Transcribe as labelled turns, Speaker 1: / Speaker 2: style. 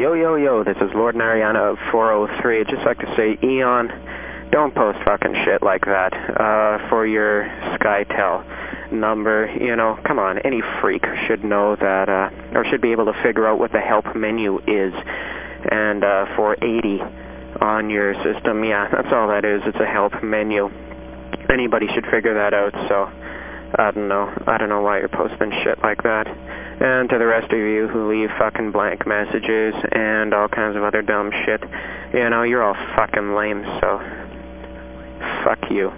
Speaker 1: Yo, yo, yo, this is Lord Nariana of 403. I'd just like to say, Eon, don't post fucking shit like that uh, for your SkyTel number. You know, come on, any phreak should know that, uh, or should be able to figure out what the help menu is. And uh, for 80 on your system, yeah, that's all that is. It's a help menu. Anybody should figure that out, so I don't know. I don't know why you're posting shit like that. And to the rest of you who leave fucking blank messages and all kinds of other dumb shit, you know, you're all fucking lame, so fuck you.